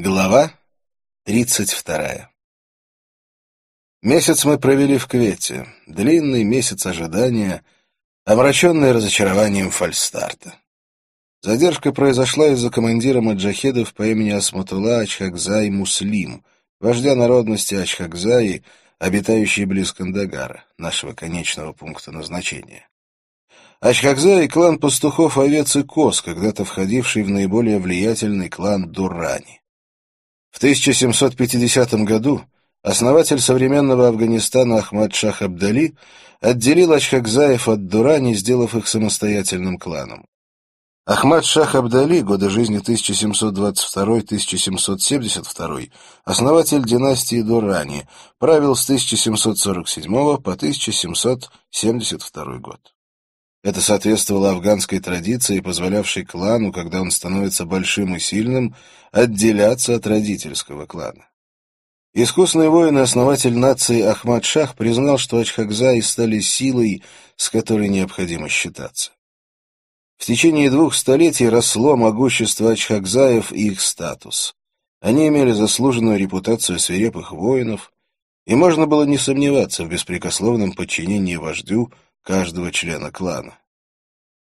Глава тридцать вторая Месяц мы провели в Квете, длинный месяц ожидания, омраченный разочарованием фальстарта. Задержка произошла из-за командира маджахедов по имени Асматула Ачхакзай Муслим, вождя народности Ачхакзаи, обитающей близ Кандагара, нашего конечного пункта назначения. Ачхакзаи — клан пастухов овец и коз, когда-то входивший в наиболее влиятельный клан Дурани. В 1750 году основатель современного Афганистана Ахмад Шах Абдали отделил Ачхакзаев от Дурани, сделав их самостоятельным кланом. Ахмад Шах Абдали, годы жизни 1722-1772, основатель династии Дурани, правил с 1747 по 1772 год. Это соответствовало афганской традиции, позволявшей клану, когда он становится большим и сильным, отделяться от родительского клана. Искусный воин и основатель нации Ахмад Шах признал, что Ачхакзаи стали силой, с которой необходимо считаться. В течение двух столетий росло могущество Ачхакзаев и их статус. Они имели заслуженную репутацию свирепых воинов, и можно было не сомневаться в беспрекословном подчинении вождю каждого члена клана.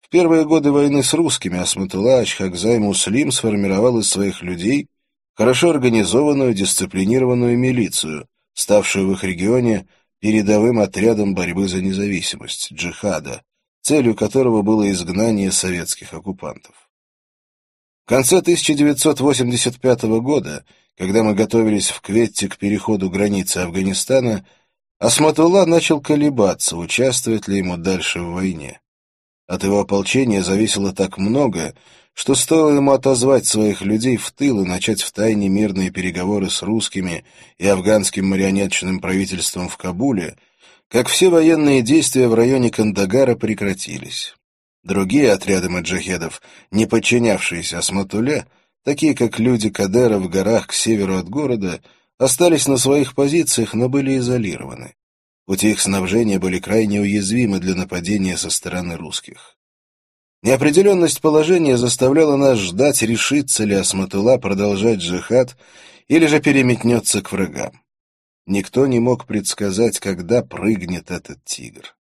В первые годы войны с русскими Асматулла Ачхакзай Муслим сформировал из своих людей хорошо организованную, дисциплинированную милицию, ставшую в их регионе передовым отрядом борьбы за независимость, джихада, целью которого было изгнание советских оккупантов. В конце 1985 года, когда мы готовились в Кветте к переходу границы Афганистана, Асматулла начал колебаться, участвовать ли ему дальше в войне. От его ополчения зависело так много, что стоило ему отозвать своих людей в тыл и начать втайне мирные переговоры с русскими и афганским марионеточным правительством в Кабуле, как все военные действия в районе Кандагара прекратились. Другие отряды маджахедов, не подчинявшиеся Асматуле, такие как люди Кадера в горах к северу от города, остались на своих позициях, но были изолированы. Пути их снабжения были крайне уязвимы для нападения со стороны русских. Неопределенность положения заставляла нас ждать, решится ли Асматула продолжать джихад или же переметнется к врагам. Никто не мог предсказать, когда прыгнет этот тигр.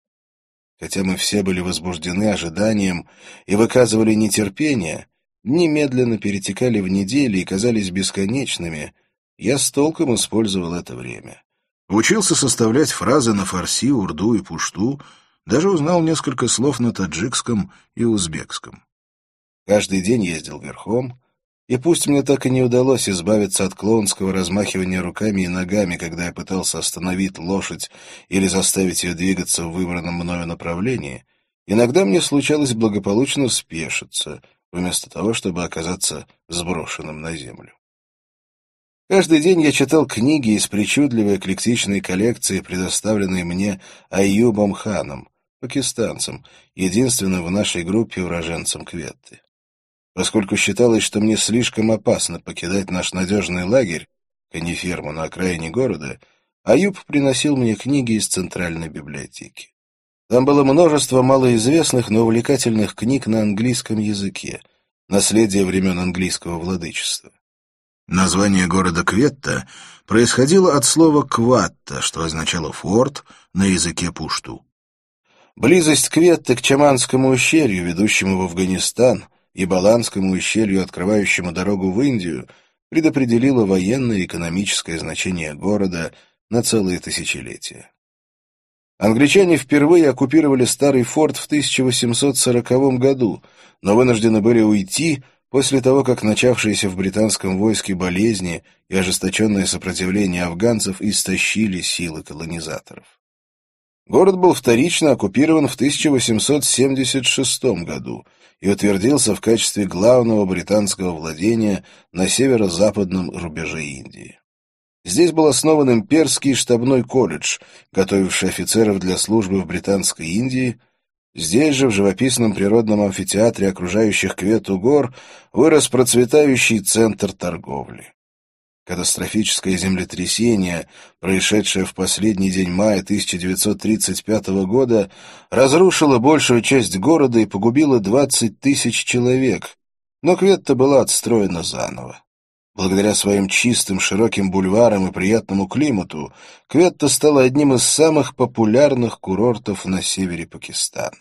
Хотя мы все были возбуждены ожиданием и выказывали нетерпение, немедленно перетекали в недели и казались бесконечными — я с толком использовал это время. Учился составлять фразы на фарси, урду и пушту, даже узнал несколько слов на таджикском и узбекском. Каждый день ездил верхом, и пусть мне так и не удалось избавиться от клоунского размахивания руками и ногами, когда я пытался остановить лошадь или заставить ее двигаться в выбранном мною направлении, иногда мне случалось благополучно спешиться, вместо того, чтобы оказаться сброшенным на землю. Каждый день я читал книги из причудливой эклектичной коллекции, предоставленной мне Аюбом Ханом, пакистанцем, единственным в нашей группе уроженцем Кветты. Поскольку считалось, что мне слишком опасно покидать наш надежный лагерь, каниферму на окраине города, Аюб приносил мне книги из центральной библиотеки. Там было множество малоизвестных, но увлекательных книг на английском языке, наследие времен английского владычества. Название города Кветта происходило от слова «кватта», что означало «форт» на языке пушту. Близость Кветты к Чаманскому ущелью, ведущему в Афганистан, и Баланскому ущелью, открывающему дорогу в Индию, предопределила военное и экономическое значение города на целые тысячелетия. Англичане впервые оккупировали старый форт в 1840 году, но вынуждены были уйти, После того, как начавшиеся в британском войске болезни и ожесточенное сопротивление афганцев истощили силы колонизаторов. Город был вторично оккупирован в 1876 году и утвердился в качестве главного британского владения на северо-западном рубеже Индии. Здесь был основан имперский штабной колледж, готовивший офицеров для службы в Британской Индии, Здесь же, в живописном природном амфитеатре окружающих Квету гор, вырос процветающий центр торговли. Катастрофическое землетрясение, происшедшее в последний день мая 1935 года, разрушило большую часть города и погубило 20 тысяч человек, но Кветта была отстроена заново. Благодаря своим чистым широким бульварам и приятному климату, Кветта стала одним из самых популярных курортов на севере Пакистана.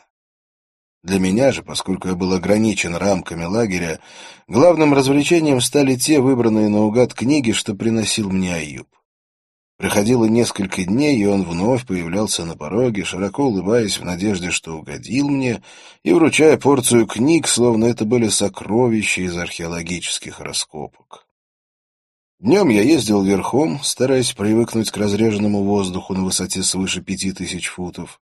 Для меня же, поскольку я был ограничен рамками лагеря, главным развлечением стали те выбранные наугад книги, что приносил мне Аюб. Проходило несколько дней, и он вновь появлялся на пороге, широко улыбаясь в надежде, что угодил мне, и вручая порцию книг, словно это были сокровища из археологических раскопок. Днем я ездил верхом, стараясь привыкнуть к разреженному воздуху на высоте свыше пяти тысяч футов,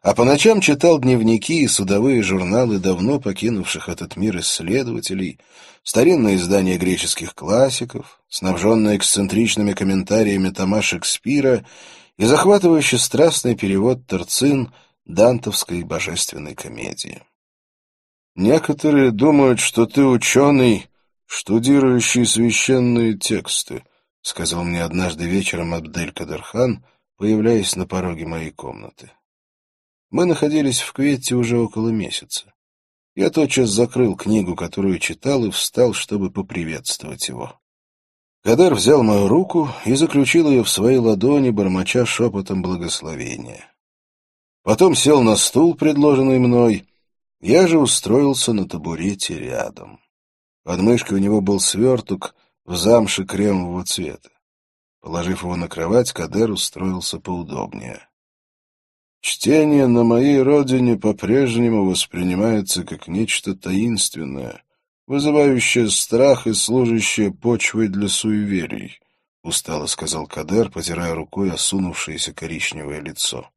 а по ночам читал дневники и судовые журналы давно покинувших этот мир исследователей, старинные издания греческих классиков, снабженные эксцентричными комментариями тома Шекспира и захватывающий страстный перевод Терцин дантовской божественной комедии. Некоторые думают, что ты ученый, штудирующий священные тексты, сказал мне однажды вечером Абдель Кадархан, появляясь на пороге моей комнаты. Мы находились в Кветте уже около месяца. Я тотчас закрыл книгу, которую читал, и встал, чтобы поприветствовать его. Кадар взял мою руку и заключил ее в свои ладони, бормоча шепотом благословения. Потом сел на стул, предложенный мной. Я же устроился на табурете рядом. Под мышкой у него был сверток в замше кремового цвета. Положив его на кровать, Кадер устроился поудобнее. Чтение на моей родине по-прежнему воспринимается как нечто таинственное, вызывающее страх и служащее почвой для суеверий, — устало сказал Кадер, потирая рукой осунувшееся коричневое лицо.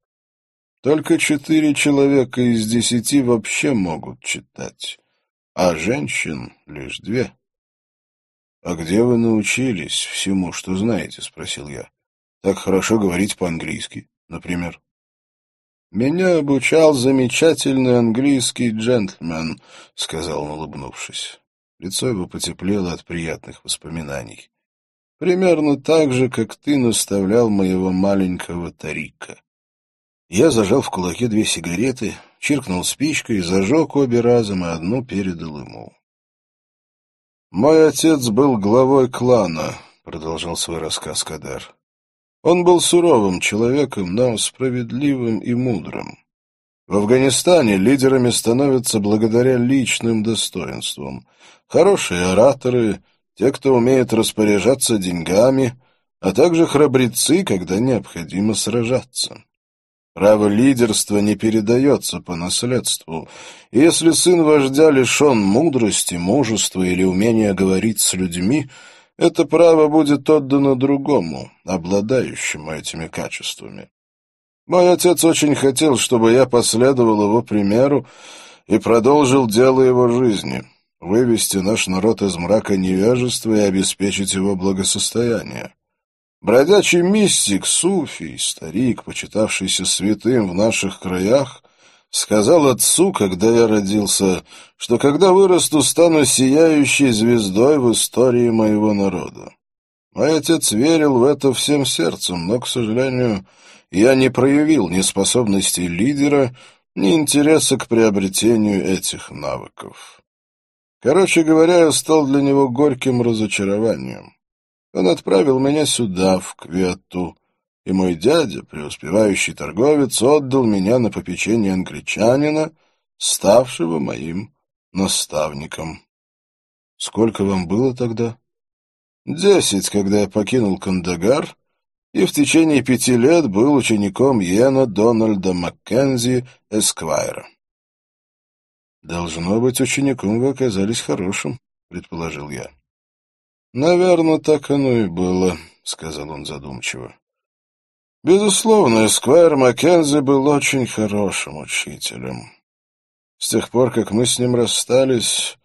Только четыре человека из десяти вообще могут читать, а женщин лишь две. — А где вы научились всему, что знаете? — спросил я. — Так хорошо говорить по-английски, например. «Меня обучал замечательный английский джентльмен», — сказал он, улыбнувшись. Лицо его потеплело от приятных воспоминаний. «Примерно так же, как ты наставлял моего маленького Тарика». Я зажал в кулаке две сигареты, чиркнул спичкой, зажег обе разом и одну передал ему. «Мой отец был главой клана», — продолжал свой рассказ Кадар. Он был суровым человеком, но справедливым и мудрым. В Афганистане лидерами становятся благодаря личным достоинствам. Хорошие ораторы, те, кто умеет распоряжаться деньгами, а также храбрецы, когда необходимо сражаться. Право лидерства не передается по наследству, если сын вождя лишен мудрости, мужества или умения говорить с людьми — это право будет отдано другому, обладающему этими качествами. Мой отец очень хотел, чтобы я последовал его примеру и продолжил дело его жизни, вывести наш народ из мрака невежества и обеспечить его благосостояние. Бродячий мистик, суфий, старик, почитавшийся святым в наших краях, Сказал отцу, когда я родился, что когда вырасту, стану сияющей звездой в истории моего народа. Мой отец верил в это всем сердцем, но, к сожалению, я не проявил ни способности лидера, ни интереса к приобретению этих навыков. Короче говоря, я стал для него горьким разочарованием. Он отправил меня сюда, в Квету, и мой дядя, преуспевающий торговец, отдал меня на попечение англичанина, ставшего моим наставником. Сколько вам было тогда? Десять, когда я покинул Кандагар, и в течение пяти лет был учеником Йена Дональда Маккензи Эсквайра. «Должно быть, учеником вы оказались хорошим», — предположил я. «Наверное, так оно и было», — сказал он задумчиво. Безусловно, Эсквайр Маккензи был очень хорошим учителем. С тех пор, как мы с ним расстались,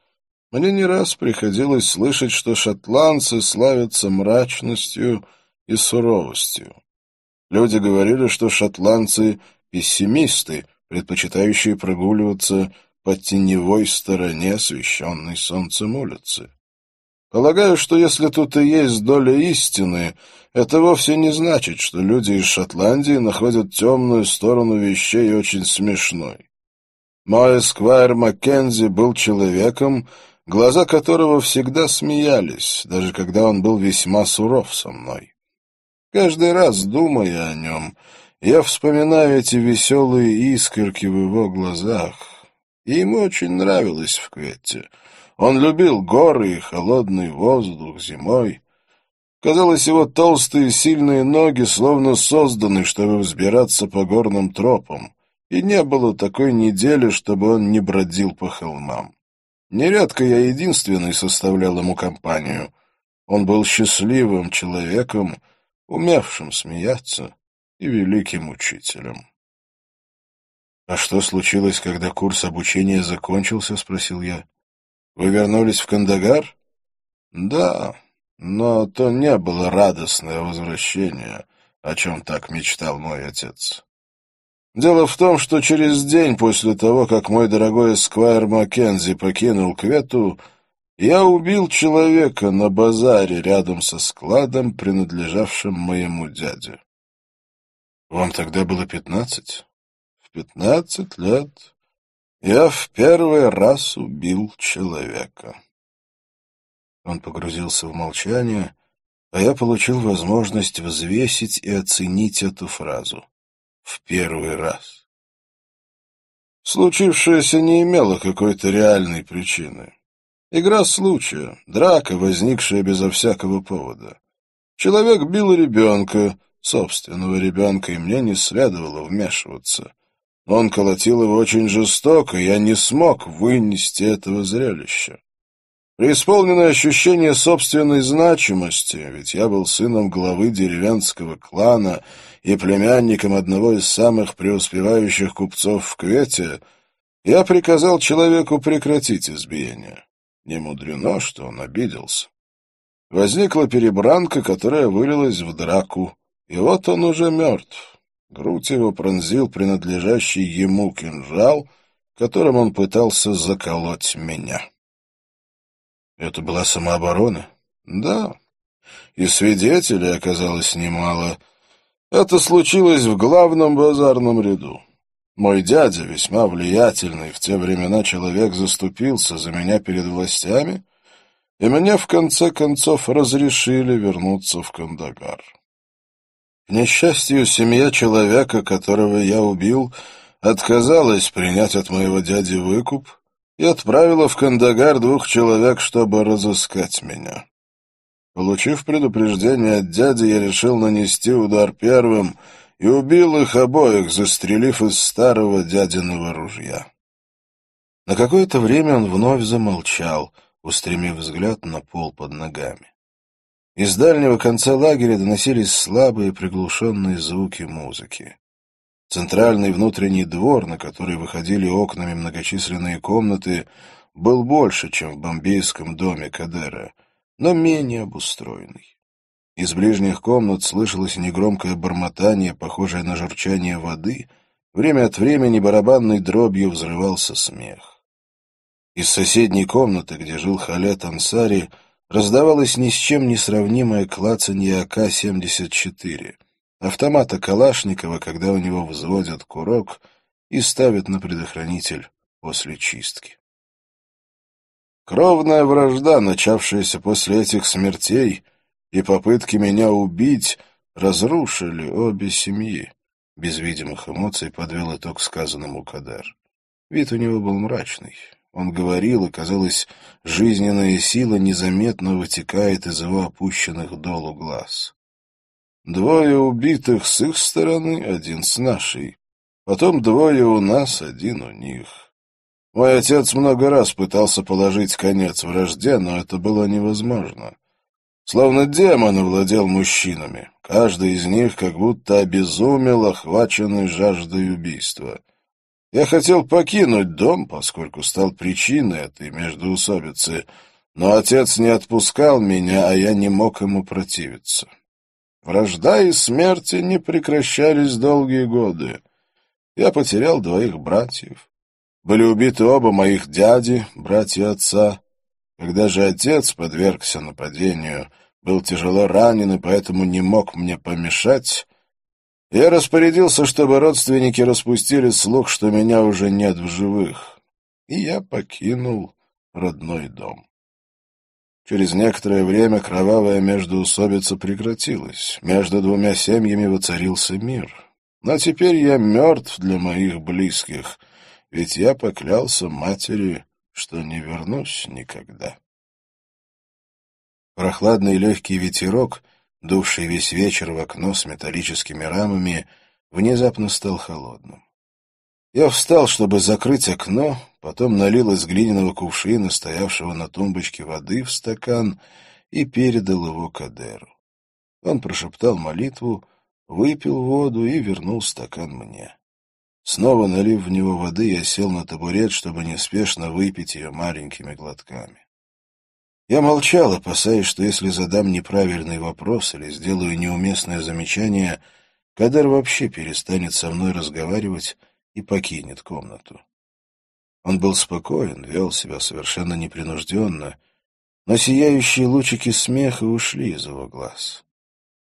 мне не раз приходилось слышать, что шотландцы славятся мрачностью и суровостью. Люди говорили, что шотландцы — пессимисты, предпочитающие прогуливаться по теневой стороне освещенной солнцем улицы. Полагаю, что если тут и есть доля истины, это вовсе не значит, что люди из Шотландии находят темную сторону вещей очень смешной. Мой эсквайр Маккензи был человеком, глаза которого всегда смеялись, даже когда он был весьма суров со мной. Каждый раз, думая о нем, я вспоминаю эти веселые искорки в его глазах. И ему очень нравилось в Кветте. Он любил горы и холодный воздух зимой. Казалось, его толстые сильные ноги словно созданы, чтобы взбираться по горным тропам, и не было такой недели, чтобы он не бродил по холмам. Нередко я единственный составлял ему компанию. Он был счастливым человеком, умевшим смеяться и великим учителем. — А что случилось, когда курс обучения закончился? — спросил я. — Вы вернулись в Кандагар? — Да, но то не было радостное возвращение, о чем так мечтал мой отец. Дело в том, что через день после того, как мой дорогой Эсквайр Маккензи покинул Квету, я убил человека на базаре рядом со складом, принадлежавшим моему дяде. Вам тогда было пятнадцать? В пятнадцать лет я в первый раз убил человека. Он погрузился в молчание, а я получил возможность взвесить и оценить эту фразу. В первый раз. Случившееся не имело какой-то реальной причины. Игра случая, драка, возникшая безо всякого повода. Человек бил ребенка, собственного ребенка, и мне не следовало вмешиваться. Он колотил его очень жестоко, и я не смог вынести этого зрелища. Преисполненное ощущение собственной значимости, ведь я был сыном главы деревенского клана и племянником одного из самых преуспевающих купцов в Квете, я приказал человеку прекратить избиение. Не мудрено, что он обиделся. Возникла перебранка, которая вылилась в драку, и вот он уже мертв. Грудь его пронзил принадлежащий ему кинжал, которым он пытался заколоть меня. Это была самооборона? Да. И свидетелей оказалось немало. Это случилось в главном базарном ряду. Мой дядя, весьма влиятельный в те времена человек, заступился за меня перед властями, и мне в конце концов разрешили вернуться в Кандагар. К несчастью, семья человека, которого я убил, отказалась принять от моего дяди выкуп — и отправила в Кандагар двух человек, чтобы разыскать меня. Получив предупреждение от дяди, я решил нанести удар первым и убил их обоих, застрелив из старого дядиного ружья. На какое-то время он вновь замолчал, устремив взгляд на пол под ногами. Из дальнего конца лагеря доносились слабые приглушенные звуки музыки. Центральный внутренний двор, на который выходили окнами многочисленные комнаты, был больше, чем в бомбейском доме Кадера, но менее обустроенный. Из ближних комнат слышалось негромкое бормотание, похожее на журчание воды. Время от времени барабанной дробью взрывался смех. Из соседней комнаты, где жил Халет Ансари, раздавалось ни с чем не сравнимое клацанье АК-74 — автомата Калашникова, когда у него взводят курок и ставят на предохранитель после чистки. Кровная вражда, начавшаяся после этих смертей, и попытки меня убить разрушили обе семьи. Без видимых эмоций подвел итог сказанному Кадар. Вид у него был мрачный. Он говорил, и, казалось, жизненная сила незаметно вытекает из его опущенных долу глаз. Двое убитых с их стороны, один с нашей. Потом двое у нас, один у них. Мой отец много раз пытался положить конец вражде, но это было невозможно. Словно демон овладел мужчинами. Каждый из них как будто обезумел, охваченный жаждой убийства. Я хотел покинуть дом, поскольку стал причиной этой междоусобицы, но отец не отпускал меня, а я не мог ему противиться. Вражда и смерти не прекращались долгие годы. Я потерял двоих братьев. Были убиты оба моих дяди, братья отца. Когда же отец подвергся нападению, был тяжело ранен и поэтому не мог мне помешать, я распорядился, чтобы родственники распустили слух, что меня уже нет в живых. И я покинул родной дом. Через некоторое время кровавая междоусобица прекратилась. Между двумя семьями воцарился мир. Но теперь я мертв для моих близких, ведь я поклялся матери, что не вернусь никогда. Прохладный легкий ветерок, дувший весь вечер в окно с металлическими рамами, внезапно стал холодным. Я встал, чтобы закрыть окно, потом налил из глиняного кувшина, стоявшего на тумбочке воды, в стакан и передал его Кадеру. Он прошептал молитву, выпил воду и вернул стакан мне. Снова налив в него воды, я сел на табурет, чтобы неспешно выпить ее маленькими глотками. Я молчал, опасаясь, что если задам неправильный вопрос или сделаю неуместное замечание, Кадер вообще перестанет со мной разговаривать и покинет комнату. Он был спокоен, вел себя совершенно непринужденно, но сияющие лучики смеха ушли из его глаз.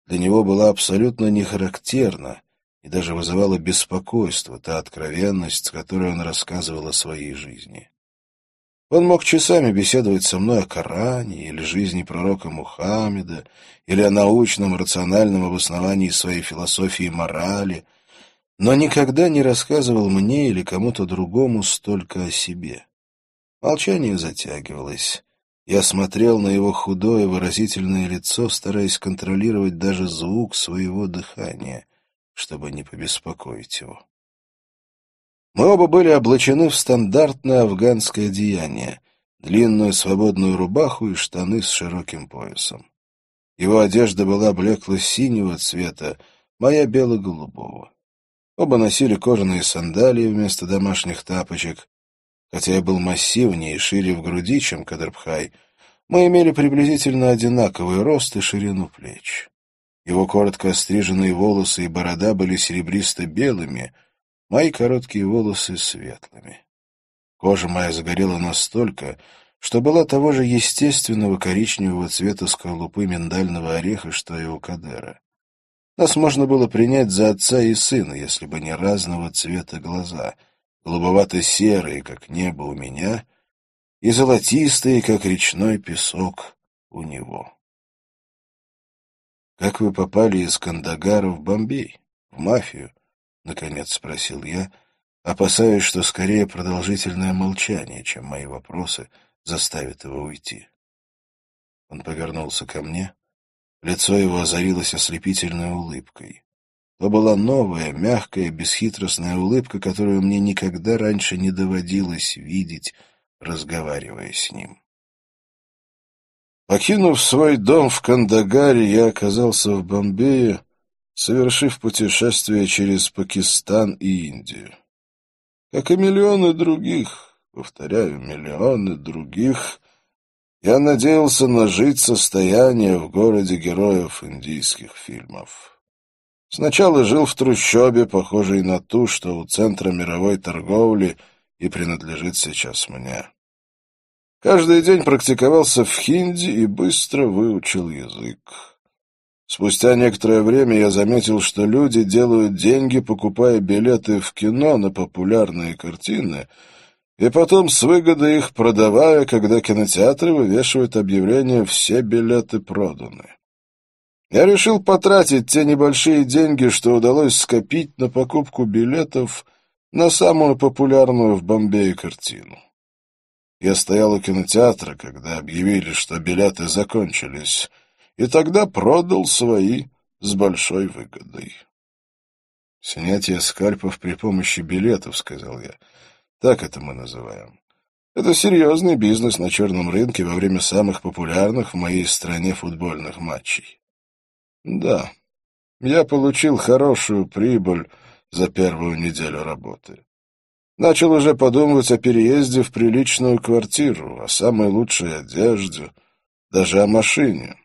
Для него была абсолютно нехарактерна и даже вызывала беспокойство та откровенность, с которой он рассказывал о своей жизни. Он мог часами беседовать со мной о Коране или жизни пророка Мухаммеда, или о научном рациональном обосновании своей философии и морали — но никогда не рассказывал мне или кому-то другому столько о себе. Молчание затягивалось. Я смотрел на его худое выразительное лицо, стараясь контролировать даже звук своего дыхания, чтобы не побеспокоить его. Мы оба были облачены в стандартное афганское одеяние, длинную свободную рубаху и штаны с широким поясом. Его одежда была блекло-синего цвета, моя бело-голубого. Оба носили кожаные сандалии вместо домашних тапочек. Хотя я был массивнее и шире в груди, чем Кадрбхай, мы имели приблизительно одинаковый рост и ширину плеч. Его коротко остриженные волосы и борода были серебристо-белыми, мои короткие волосы — светлыми. Кожа моя загорела настолько, что была того же естественного коричневого цвета скорлупы миндального ореха, что и у Кадера. Нас можно было принять за отца и сына, если бы не разного цвета глаза, голубовато-серые, как небо у меня, и золотистые, как речной песок у него. «Как вы попали из Кандагара в Бомбей, в мафию?» — наконец спросил я, опасаясь, что скорее продолжительное молчание, чем мои вопросы, заставит его уйти. Он повернулся ко мне, Лицо его озарилось ослепительной улыбкой. То была новая, мягкая, бесхитростная улыбка, которую мне никогда раньше не доводилось видеть, разговаривая с ним. Покинув свой дом в Кандагаре, я оказался в Бомбее, совершив путешествие через Пакистан и Индию. Как и миллионы других, повторяю, миллионы других, я надеялся нажить состояние в городе героев индийских фильмов. Сначала жил в трущобе, похожей на ту, что у центра мировой торговли и принадлежит сейчас мне. Каждый день практиковался в хинди и быстро выучил язык. Спустя некоторое время я заметил, что люди делают деньги, покупая билеты в кино на популярные картины — и потом с выгодой их продавая, когда кинотеатры вывешивают объявление «все билеты проданы». Я решил потратить те небольшие деньги, что удалось скопить на покупку билетов на самую популярную в Бомбее картину. Я стоял у кинотеатра, когда объявили, что билеты закончились, и тогда продал свои с большой выгодой. «Снятие скальпов при помощи билетов», — сказал я, — так это мы называем. Это серьезный бизнес на черном рынке во время самых популярных в моей стране футбольных матчей. Да, я получил хорошую прибыль за первую неделю работы. Начал уже подумывать о переезде в приличную квартиру, о самой лучшей одежде, даже о машине.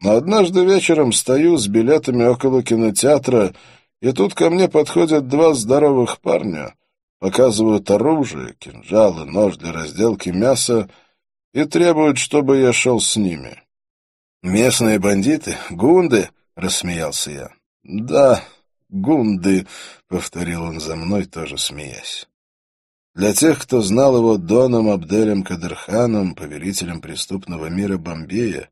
Но однажды вечером стою с билетами около кинотеатра, и тут ко мне подходят два здоровых парня — показывают оружие, кинжалы, нож для разделки мяса и требуют, чтобы я шел с ними. «Местные бандиты? Гунды?» — рассмеялся я. «Да, гунды», — повторил он за мной, тоже смеясь. Для тех, кто знал его Доном Абделем Кадырханом, повелителем преступного мира Бомбея,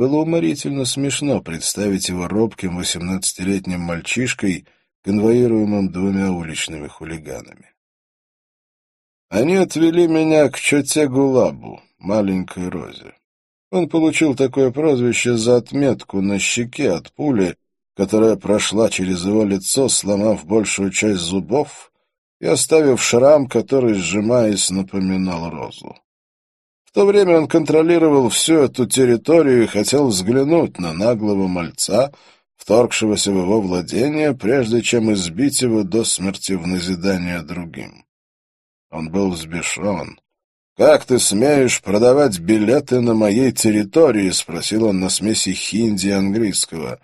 было уморительно смешно представить его робким восемнадцатилетним мальчишкой, конвоируемым двумя уличными хулиганами. Они отвели меня к Чоте Гулабу, маленькой Розе. Он получил такое прозвище за отметку на щеке от пули, которая прошла через его лицо, сломав большую часть зубов и оставив шрам, который, сжимаясь, напоминал розу. В то время он контролировал всю эту территорию и хотел взглянуть на наглого мальца, вторгшегося в его владение, прежде чем избить его до смерти в назидание другим. Он был взбешен. «Как ты смеешь продавать билеты на моей территории?» — спросил он на смеси хинди и английского.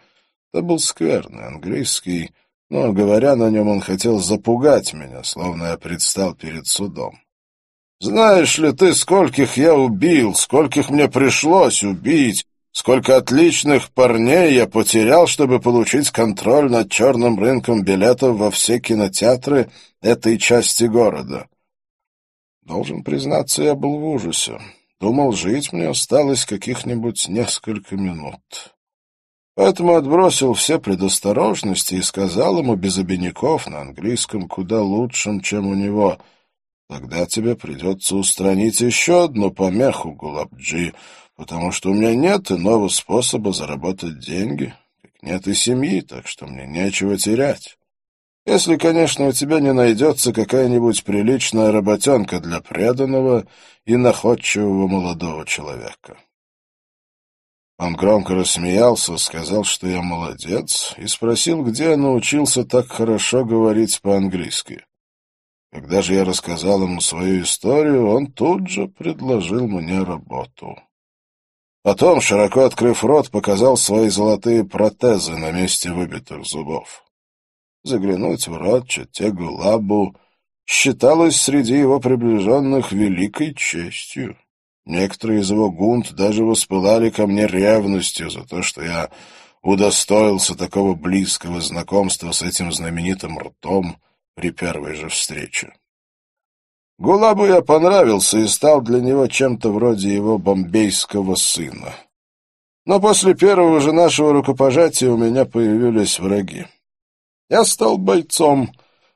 Это был скверный английский, но, говоря на нем, он хотел запугать меня, словно я предстал перед судом. Знаешь ли ты, скольких я убил, скольких мне пришлось убить, сколько отличных парней я потерял, чтобы получить контроль над черным рынком билетов во все кинотеатры этой части города? Должен признаться, я был в ужасе. Думал, жить мне осталось каких-нибудь несколько минут. Поэтому отбросил все предосторожности и сказал ему без обиняков на английском куда лучшим, чем у него — Тогда тебе придется устранить еще одну помеху, Гулабджи, потому что у меня нет иного способа заработать деньги, как нет и семьи, так что мне нечего терять. Если, конечно, у тебя не найдется какая-нибудь приличная работенка для преданного и находчивого молодого человека. Он громко рассмеялся, сказал, что я молодец, и спросил, где я научился так хорошо говорить по-английски. Когда же я рассказал ему свою историю, он тут же предложил мне работу. Потом, широко открыв рот, показал свои золотые протезы на месте выбитых зубов. Заглянуть в рот Чатегу Лабу считалось среди его приближенных великой честью. Некоторые из его гунт даже воспылали ко мне ревностью за то, что я удостоился такого близкого знакомства с этим знаменитым ртом, при первой же встрече. Гулабу я понравился и стал для него чем-то вроде его бомбейского сына. Но после первого же нашего рукопожатия у меня появились враги. Я стал бойцом,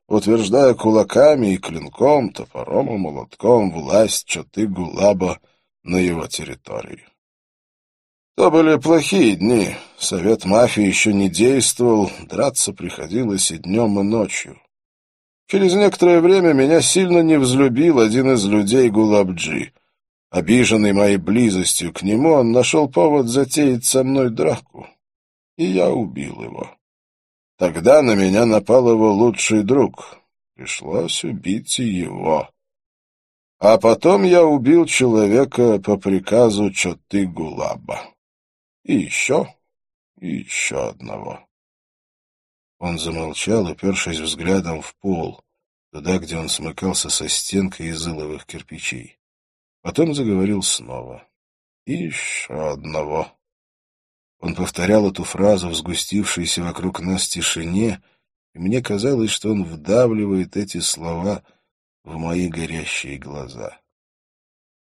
утверждая кулаками и клинком, топором и молотком власть чоты Гулаба на его территории. То были плохие дни, совет мафии еще не действовал, драться приходилось и днем, и ночью. Через некоторое время меня сильно не взлюбил один из людей Гулабджи. Обиженный моей близостью к нему, он нашел повод затеять со мной драку, и я убил его. Тогда на меня напал его лучший друг. Пришлось убить и его. А потом я убил человека по приказу Чоты Гулаба. И еще, и еще одного. Он замолчал, упершись взглядом в пол, туда, где он смыкался со стенкой из иловых кирпичей. Потом заговорил снова. Еще одного. Он повторял эту фразу в сгустившейся вокруг нас тишине, и мне казалось, что он вдавливает эти слова в мои горящие глаза.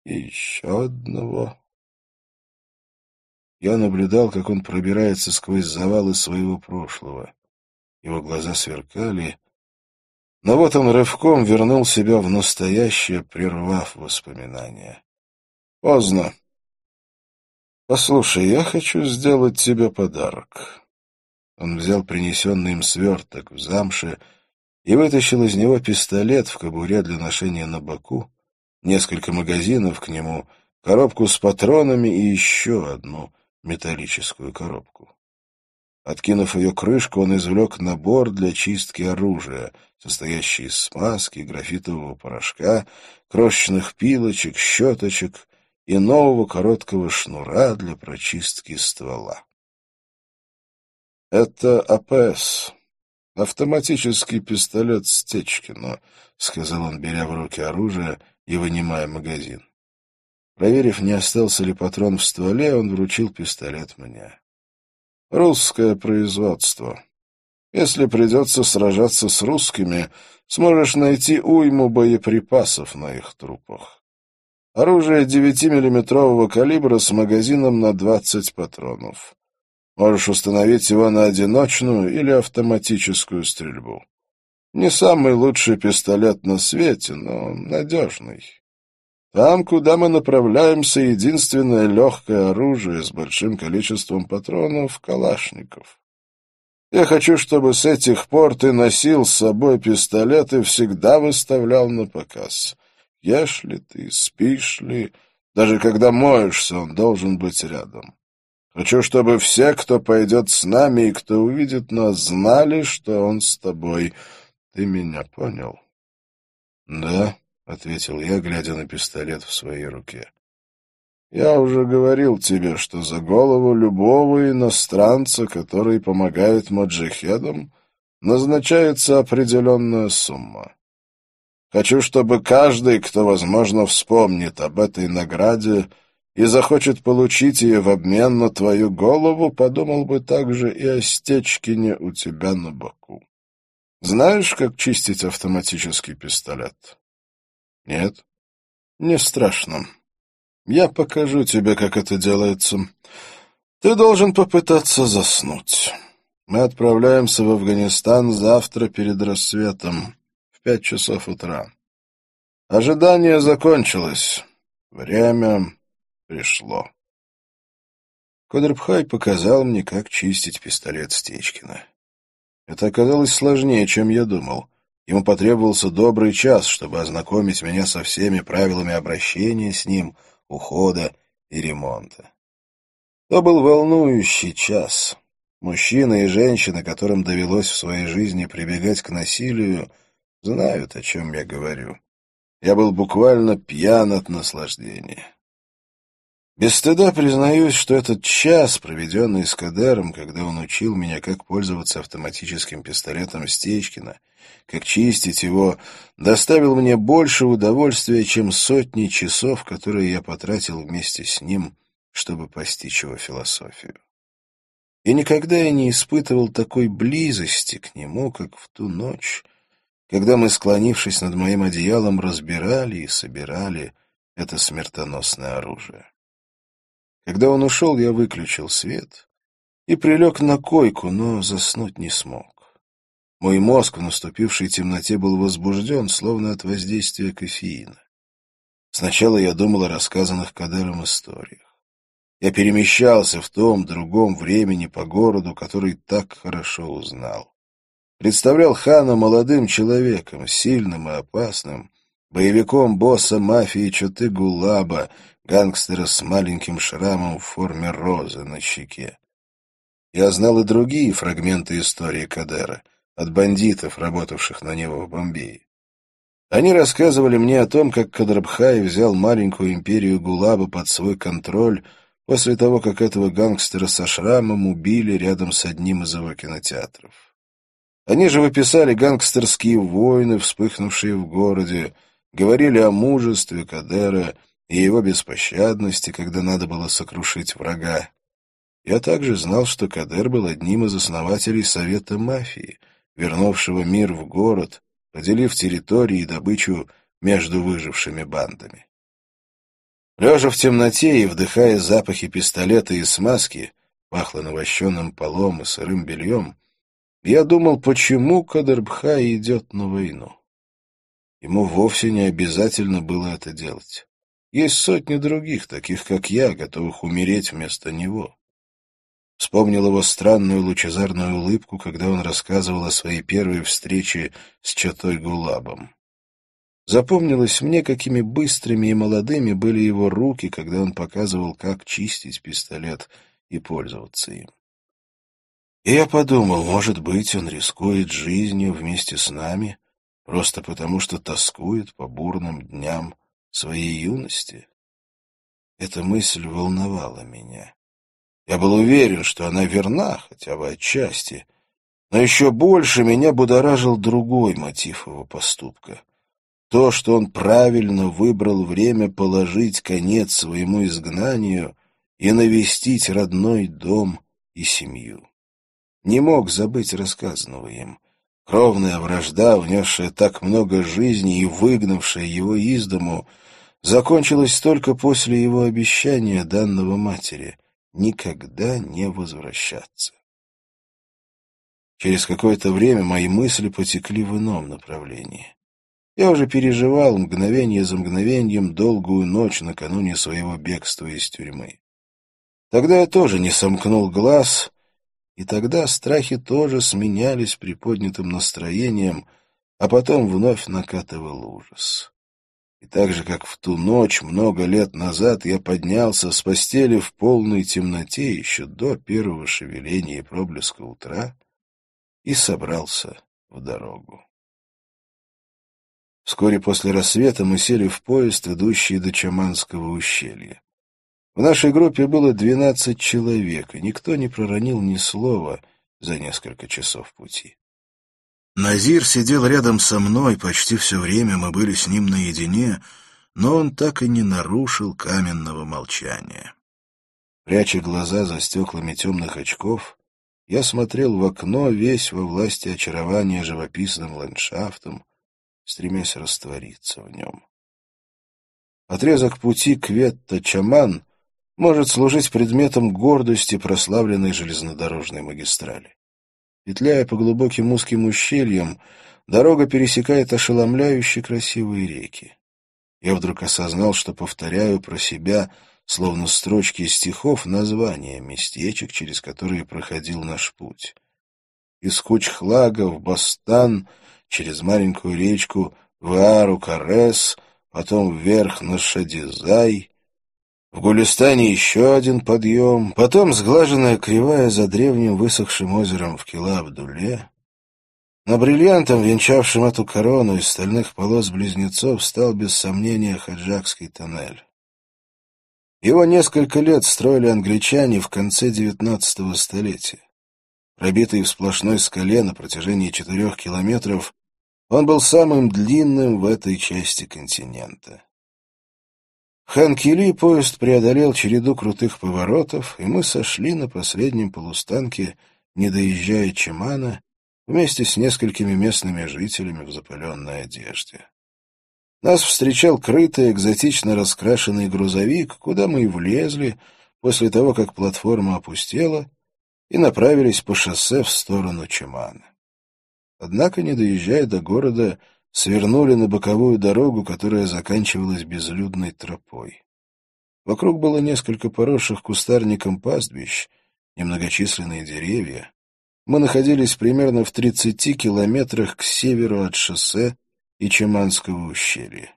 Еще одного. Я наблюдал, как он пробирается сквозь завалы своего прошлого. Его глаза сверкали, но вот он рывком вернул себя в настоящее, прервав воспоминания. Поздно. Послушай, я хочу сделать тебе подарок. Он взял принесенный им сверток в замше и вытащил из него пистолет в кобуре для ношения на боку, несколько магазинов к нему, коробку с патронами и еще одну металлическую коробку. Откинув ее крышку, он извлек набор для чистки оружия, состоящий из смазки, графитового порошка, крошечных пилочек, щеточек и нового короткого шнура для прочистки ствола. «Это АПС, автоматический пистолет Стечкина», — сказал он, беря в руки оружие и вынимая магазин. Проверив, не остался ли патрон в стволе, он вручил пистолет мне. Русское производство. Если придется сражаться с русскими, сможешь найти уйму боеприпасов на их трупах. Оружие 9-миллиметрового калибра с магазином на 20 патронов. Можешь установить его на одиночную или автоматическую стрельбу. Не самый лучший пистолет на свете, но надежный. Там, куда мы направляемся, единственное легкое оружие с большим количеством патронов — калашников. Я хочу, чтобы с этих пор ты носил с собой пистолет и всегда выставлял на показ. Ешь ли ты, спишь ли, даже когда моешься, он должен быть рядом. Хочу, чтобы все, кто пойдет с нами и кто увидит нас, знали, что он с тобой. Ты меня понял? — Да, — ответил я, глядя на пистолет в своей руке. Я уже говорил тебе, что за голову любого иностранца, который помогает маджихедам, назначается определенная сумма. Хочу, чтобы каждый, кто, возможно, вспомнит об этой награде и захочет получить ее в обмен на твою голову, подумал бы также и о стечкине у тебя на боку. Знаешь, как чистить автоматический пистолет? Нет? Не страшно. Я покажу тебе, как это делается. Ты должен попытаться заснуть. Мы отправляемся в Афганистан завтра перед рассветом, в пять часов утра. Ожидание закончилось. Время пришло. Кудрбхай показал мне, как чистить пистолет Стечкина. Это оказалось сложнее, чем я думал. Ему потребовался добрый час, чтобы ознакомить меня со всеми правилами обращения с ним — ухода и ремонта. То был волнующий час. Мужчины и женщины, которым довелось в своей жизни прибегать к насилию, знают, о чем я говорю. Я был буквально пьян от наслаждения. Без стыда признаюсь, что этот час, проведенный с Кадером, когда он учил меня, как пользоваться автоматическим пистолетом Стечкина, как чистить его, доставил мне больше удовольствия, чем сотни часов, которые я потратил вместе с ним, чтобы постичь его философию. И никогда я не испытывал такой близости к нему, как в ту ночь, когда мы, склонившись над моим одеялом, разбирали и собирали это смертоносное оружие. Когда он ушел, я выключил свет и прилег на койку, но заснуть не смог. Мой мозг в наступившей темноте был возбужден, словно от воздействия кофеина. Сначала я думал о рассказанных Кадером историях. Я перемещался в том, другом времени по городу, который так хорошо узнал. Представлял хана молодым человеком, сильным и опасным, боевиком босса мафии Чоты Гулаба, гангстера с маленьким шрамом в форме розы на щеке. Я знал и другие фрагменты истории Кадера, от бандитов, работавших на него в Бомбее. Они рассказывали мне о том, как Кадрабхай взял маленькую империю Гулаба под свой контроль после того, как этого гангстера со шрамом убили рядом с одним из его кинотеатров. Они же выписали гангстерские войны, вспыхнувшие в городе, говорили о мужестве Кадера и его беспощадности, когда надо было сокрушить врага. Я также знал, что Кадер был одним из основателей Совета мафии, вернувшего мир в город, поделив территории и добычу между выжившими бандами. Лежа в темноте и вдыхая запахи пистолета и смазки, пахло навощенным полом и сырым бельем, я думал, почему Кадырбхай идет на войну. Ему вовсе не обязательно было это делать. Есть сотни других, таких как я, готовых умереть вместо него. Вспомнил его странную лучезарную улыбку, когда он рассказывал о своей первой встрече с Чатой Гулабом. Запомнилось мне, какими быстрыми и молодыми были его руки, когда он показывал, как чистить пистолет и пользоваться им. И я подумал, может быть, он рискует жизнью вместе с нами, просто потому что тоскует по бурным дням своей юности? Эта мысль волновала меня. Я был уверен, что она верна, хотя бы отчасти, но еще больше меня будоражил другой мотив его поступка. То, что он правильно выбрал время положить конец своему изгнанию и навестить родной дом и семью. не мог забыть рассказанного им. Кровная вражда, внесшая так много жизни и выгнавшая его из дому, закончилась только после его обещания данного матери — никогда не возвращаться. Через какое-то время мои мысли потекли в ином направлении. Я уже переживал мгновение за мгновением долгую ночь накануне своего бегства из тюрьмы. Тогда я тоже не сомкнул глаз и тогда страхи тоже сменялись приподнятым настроением, а потом вновь накатывал ужас. И так же, как в ту ночь много лет назад я поднялся с постели в полной темноте еще до первого шевеления и проблеска утра и собрался в дорогу. Вскоре после рассвета мы сели в поезд, идущий до Чаманского ущелья. В нашей группе было двенадцать человек, и никто не проронил ни слова за несколько часов пути. Назир сидел рядом со мной, почти все время мы были с ним наедине, но он так и не нарушил каменного молчания. Пряча глаза за стеклами темных очков, я смотрел в окно, весь во власти очарования живописным ландшафтом, стремясь раствориться в нем. Отрезок пути Кветта-Чаман может служить предметом гордости прославленной железнодорожной магистрали. Петляя по глубоким узким ущельям, дорога пересекает ошеломляюще красивые реки. Я вдруг осознал, что повторяю про себя, словно строчки стихов, названия местечек, через которые проходил наш путь. Из Кучхлага в Бастан, через маленькую речку в Ару-Карес, потом вверх на Шадизай, в Гулистане еще один подъем, потом сглаженная кривая за древним высохшим озером в Кила-Абдуле. На бриллиантом, венчавшем эту корону из стальных полос близнецов, стал без сомнения Хаджакский тоннель. Его несколько лет строили англичане в конце XIX столетия. Пробитый в сплошной скале на протяжении четырех километров, он был самым длинным в этой части континента. Ханкили поезд преодолел череду крутых поворотов, и мы сошли на последнем полустанке, не доезжая Чемана, вместе с несколькими местными жителями в запыленной одежде. Нас встречал крытый, экзотично раскрашенный грузовик, куда мы и влезли после того, как платформа опустела, и направились по шоссе в сторону Чемана. Однако, не доезжая до города, свернули на боковую дорогу, которая заканчивалась безлюдной тропой. Вокруг было несколько поросших кустарником пастбищ, немногочисленные деревья. Мы находились примерно в 30 километрах к северу от шоссе и Чеманского ущелья.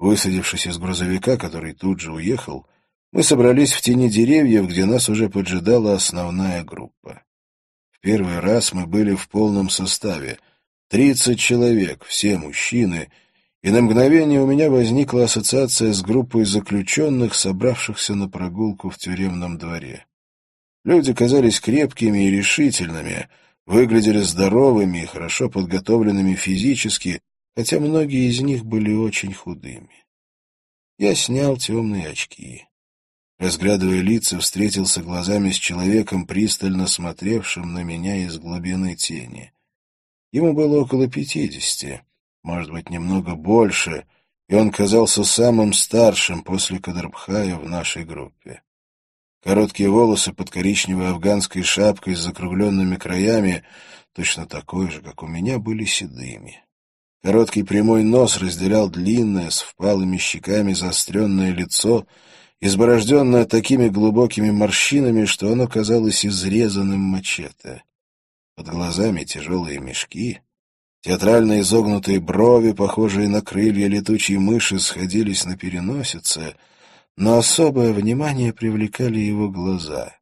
Высадившись из грузовика, который тут же уехал, мы собрались в тени деревьев, где нас уже поджидала основная группа. В первый раз мы были в полном составе — Тридцать человек, все мужчины, и на мгновение у меня возникла ассоциация с группой заключенных, собравшихся на прогулку в тюремном дворе. Люди казались крепкими и решительными, выглядели здоровыми и хорошо подготовленными физически, хотя многие из них были очень худыми. Я снял темные очки. Разглядывая лица, встретился глазами с человеком, пристально смотревшим на меня из глубины тени. Ему было около пятидесяти, может быть, немного больше, и он казался самым старшим после Кадрбхая в нашей группе. Короткие волосы под коричневой афганской шапкой с закругленными краями, точно такой же, как у меня, были седыми. Короткий прямой нос разделял длинное, с впалыми щеками заостренное лицо, изборожденное такими глубокими морщинами, что оно казалось изрезанным мачете. Под глазами тяжелые мешки. Театрально изогнутые брови, похожие на крылья летучей мыши, сходились на переносице, но особое внимание привлекали его глаза.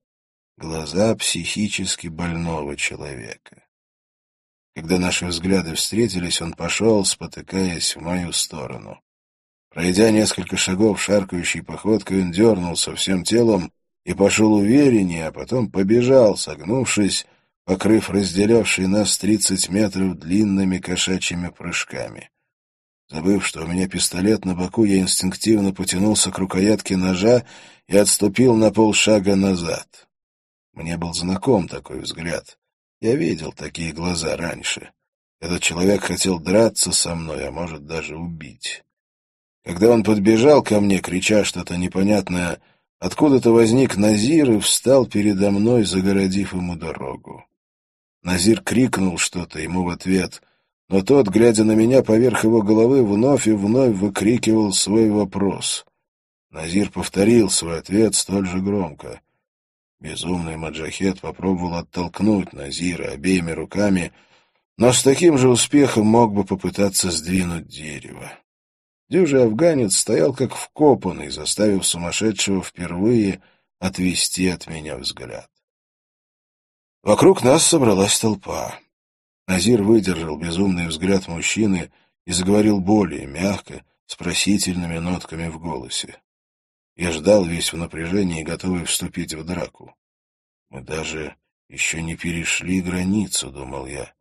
Глаза психически больного человека. Когда наши взгляды встретились, он пошел, спотыкаясь в мою сторону. Пройдя несколько шагов шаркающей походкой, он дернулся всем телом и пошел увереннее, а потом побежал, согнувшись, покрыв разделявший нас тридцать метров длинными кошачьими прыжками. Забыв, что у меня пистолет на боку, я инстинктивно потянулся к рукоятке ножа и отступил на полшага назад. Мне был знаком такой взгляд. Я видел такие глаза раньше. Этот человек хотел драться со мной, а может даже убить. Когда он подбежал ко мне, крича что-то непонятное, откуда-то возник Назир и встал передо мной, загородив ему дорогу. Назир крикнул что-то ему в ответ, но тот, глядя на меня поверх его головы, вновь и вновь выкрикивал свой вопрос. Назир повторил свой ответ столь же громко. Безумный маджахет попробовал оттолкнуть Назира обеими руками, но с таким же успехом мог бы попытаться сдвинуть дерево. Дюжий афганец стоял как вкопанный, заставив сумасшедшего впервые отвести от меня взгляд. Вокруг нас собралась толпа. Назир выдержал безумный взгляд мужчины и заговорил более мягко, с просительными нотками в голосе. Я ждал весь в напряжении, готовый вступить в драку. Мы даже еще не перешли границу, думал я.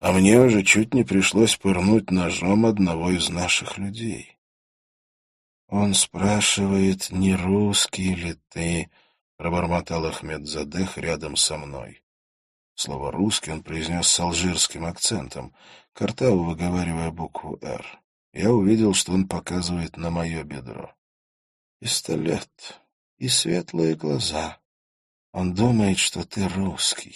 А мне уже чуть не пришлось пырнуть ножом одного из наших людей. Он спрашивает, не русский ли ты, пробормотал Ахмед Задех рядом со мной. Слово «русский» он произнес с алжирским акцентом, картаву выговаривая букву «Р». Я увидел, что он показывает на мое бедро пистолет и светлые глаза. Он думает, что ты русский.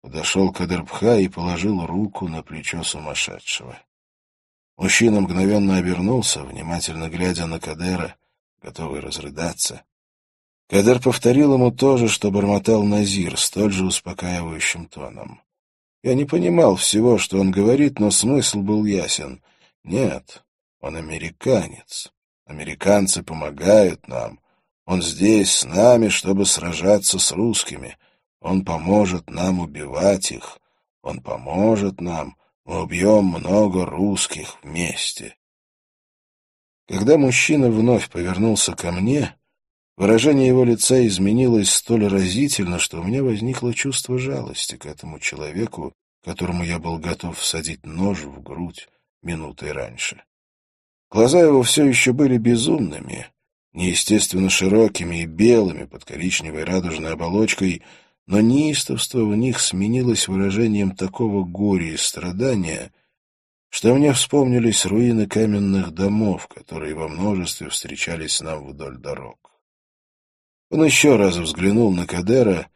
Подошел Кадырбха и положил руку на плечо сумасшедшего. Мужчина мгновенно обернулся, внимательно глядя на Кадера, готовый разрыдаться. Кадер повторил ему то же, что бормотал Назир, столь же успокаивающим тоном. Я не понимал всего, что он говорит, но смысл был ясен. Нет, он американец. Американцы помогают нам. Он здесь с нами, чтобы сражаться с русскими. Он поможет нам убивать их. Он поможет нам. Мы убьем много русских вместе. Когда мужчина вновь повернулся ко мне, выражение его лица изменилось столь разительно, что у меня возникло чувство жалости к этому человеку, которому я был готов всадить нож в грудь минутой раньше. Глаза его все еще были безумными, неестественно широкими и белыми под коричневой радужной оболочкой, но неистовство в них сменилось выражением такого горя и страдания, что мне вспомнились руины каменных домов, которые во множестве встречались нам вдоль дорог. Он еще раз взглянул на Кадера,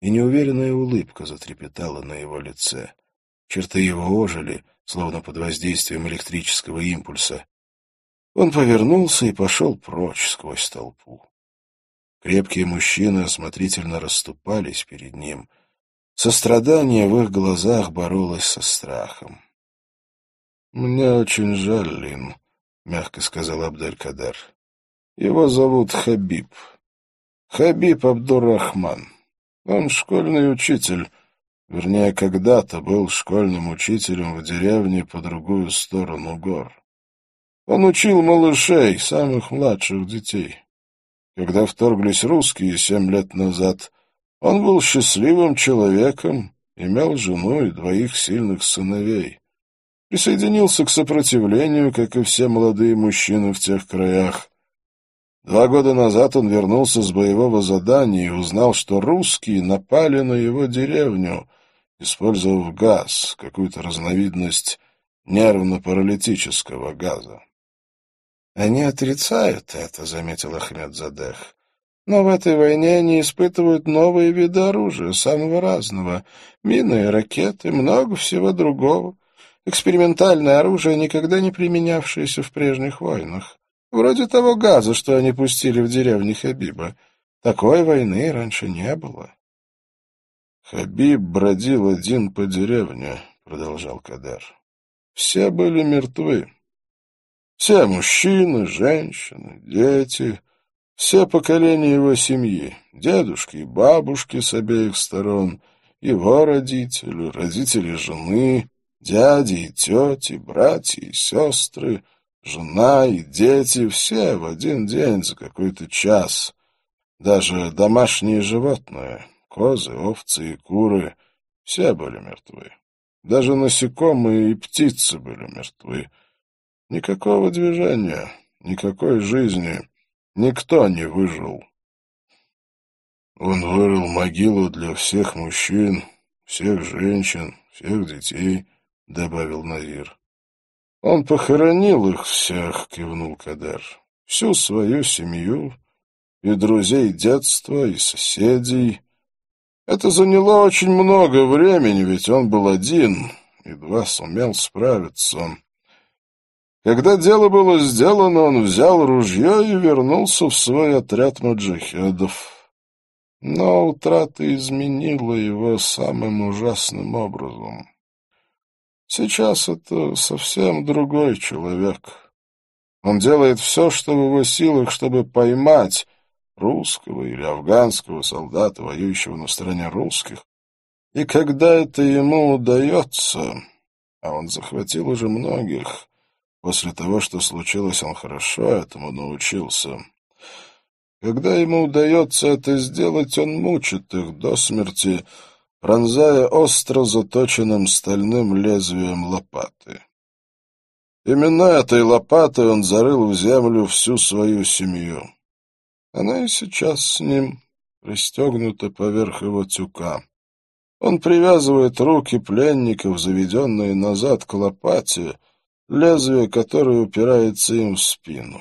и неуверенная улыбка затрепетала на его лице. Черты его ожили, словно под воздействием электрического импульса. Он повернулся и пошел прочь сквозь толпу. Крепкие мужчины осмотрительно расступались перед ним. Сострадание в их глазах боролось со страхом. — Мне очень жаль, Лин, — мягко сказал Абдель-Кадер. — Его зовут Хабиб. Хабиб Абдуррахман. Он школьный учитель, вернее, когда-то был школьным учителем в деревне по другую сторону гор. Он учил малышей, самых младших детей. Когда вторглись русские семь лет назад, он был счастливым человеком, имел жену и двоих сильных сыновей. Присоединился к сопротивлению, как и все молодые мужчины в тех краях. Два года назад он вернулся с боевого задания и узнал, что русские напали на его деревню, использовав газ, какую-то разновидность нервно-паралитического газа. Они отрицают это, — заметил Ахмед Задех. Но в этой войне они испытывают новые виды оружия, самого разного. Мины и ракеты, много всего другого. Экспериментальное оружие, никогда не применявшееся в прежних войнах. Вроде того газа, что они пустили в деревне Хабиба. Такой войны раньше не было. Хабиб бродил один по деревне, — продолжал Кадар. Все были мертвы. Все мужчины, женщины, дети, все поколения его семьи, дедушки и бабушки с обеих сторон, его родители, родители жены, дяди и тети, братья и сестры, жена и дети, все в один день за какой-то час. Даже домашние животные, козы, овцы и куры, все были мертвы. Даже насекомые и птицы были мертвы. Никакого движения, никакой жизни. Никто не выжил. Он вырыл могилу для всех мужчин, всех женщин, всех детей, — добавил Назир. Он похоронил их всех, — кивнул Кадар. Всю свою семью, и друзей детства, и соседей. Это заняло очень много времени, ведь он был один, едва сумел справиться. Когда дело было сделано, он взял ружье и вернулся в свой отряд маджахедов. Но утрата изменила его самым ужасным образом. Сейчас это совсем другой человек. Он делает все, что в его силах, чтобы поймать русского или афганского солдата, воюющего на стороне русских. И когда это ему удается, а он захватил уже многих, после того, что случилось, он хорошо этому научился. Когда ему удается это сделать, он мучит их до смерти, пронзая остро заточенным стальным лезвием лопаты. Именно этой лопатой он зарыл в землю всю свою семью. Она и сейчас с ним пристегнута поверх его тюка. Он привязывает руки пленников, заведенные назад к лопате, лезвие которой упирается им в спину.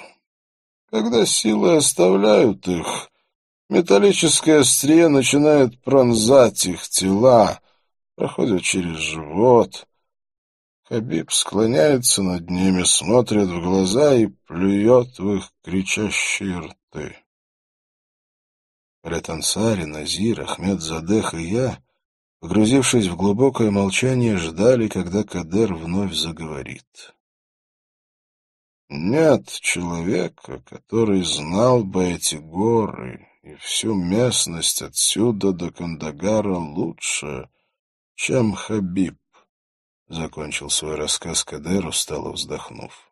Когда силы оставляют их, металлическое острие начинает пронзать их тела, проходит через живот. Хабиб склоняется над ними, смотрит в глаза и плюет в их кричащие рты. Ретансари, Назир, Ахмед Задех и я, погрузившись в глубокое молчание, ждали, когда Кадер вновь заговорит. Нет человека, который знал бы эти горы и всю местность отсюда до Кандагара лучше, чем Хабиб, — закончил свой рассказ Кадер, устало вздохнув.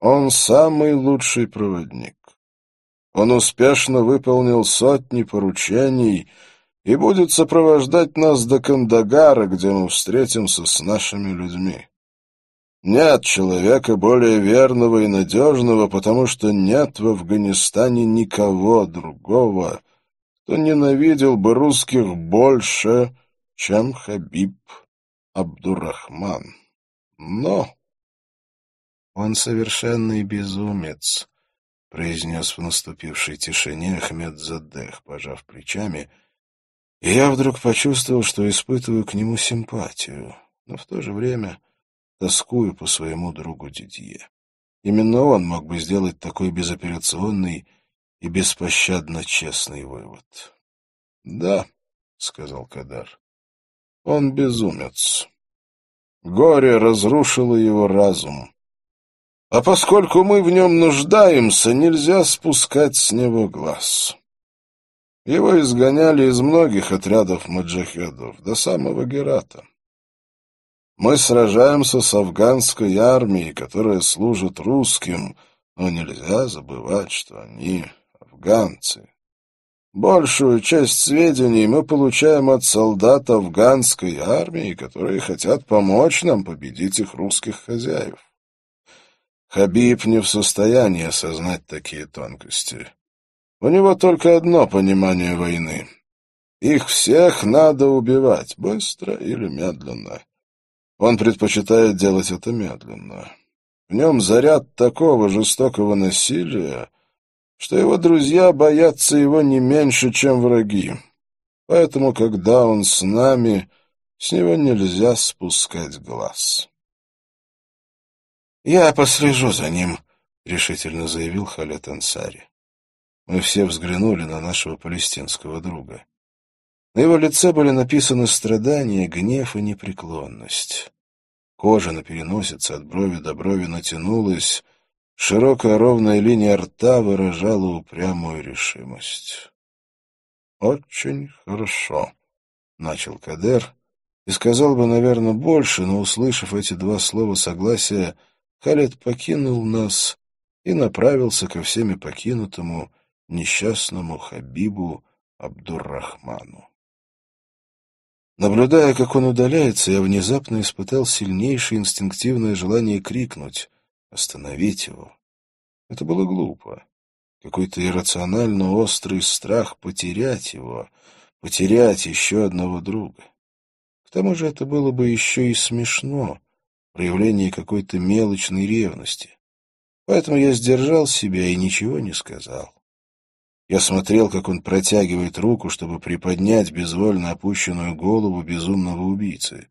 Он самый лучший проводник. Он успешно выполнил сотни поручений и будет сопровождать нас до Кандагара, где мы встретимся с нашими людьми. Нет человека более верного и надежного, потому что нет в Афганистане никого другого, кто ненавидел бы русских больше, чем Хабиб Абдурахман. Но он совершенный безумец, — произнес в наступившей тишине Ахмед Задех, пожав плечами, и я вдруг почувствовал, что испытываю к нему симпатию, но в то же время тоскую по своему другу Дидье. Именно он мог бы сделать такой безапелляционный и беспощадно честный вывод. — Да, — сказал Кадар, — он безумец. Горе разрушило его разум. А поскольку мы в нем нуждаемся, нельзя спускать с него глаз. Его изгоняли из многих отрядов маджахедов, до самого Герата. Мы сражаемся с афганской армией, которая служит русским, но нельзя забывать, что они афганцы. Большую часть сведений мы получаем от солдат афганской армии, которые хотят помочь нам победить их русских хозяев. Хабиб не в состоянии осознать такие тонкости. У него только одно понимание войны. Их всех надо убивать, быстро или медленно. Он предпочитает делать это медленно. В нем заряд такого жестокого насилия, что его друзья боятся его не меньше, чем враги. Поэтому, когда он с нами, с него нельзя спускать глаз. «Я послежу за ним», — решительно заявил Халет Ансари. Мы все взглянули на нашего палестинского друга. На его лице были написаны страдания, гнев и непреклонность. Кожа на переносице от брови до брови натянулась, широкая ровная линия рта выражала упрямую решимость. «Очень хорошо», — начал Кадер, и сказал бы, наверное, больше, но, услышав эти два слова согласия, — Халид покинул нас и направился ко всеми покинутому несчастному Хабибу Абдуррахману. Наблюдая, как он удаляется, я внезапно испытал сильнейшее инстинктивное желание крикнуть, остановить его. Это было глупо. какой-то иррационально острый страх потерять его, потерять еще одного друга. К тому же это было бы еще и смешно, проявление какой-то мелочной ревности. Поэтому я сдержал себя и ничего не сказал. Я смотрел, как он протягивает руку, чтобы приподнять безвольно опущенную голову безумного убийцы.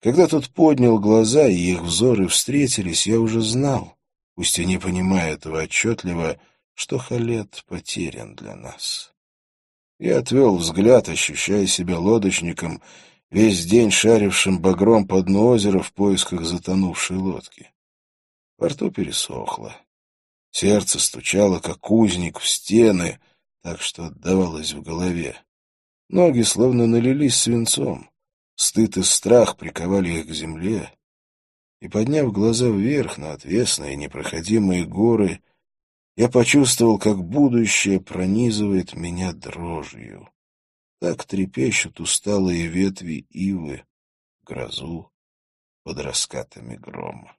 Когда тот поднял глаза, и их взоры встретились, я уже знал, пусть и не понимая этого отчетливо, что Халет потерян для нас. Я отвел взгляд, ощущая себя лодочником, весь день шарившим багром по дну озера в поисках затонувшей лодки. Во рту пересохло. Сердце стучало, как узник, в стены, так что отдавалось в голове. Ноги словно налились свинцом. Стыд и страх приковали их к земле. И, подняв глаза вверх на отвесные непроходимые горы, я почувствовал, как будущее пронизывает меня дрожью. Так трепещут усталые ветви ивы, грозу под раскатами грома.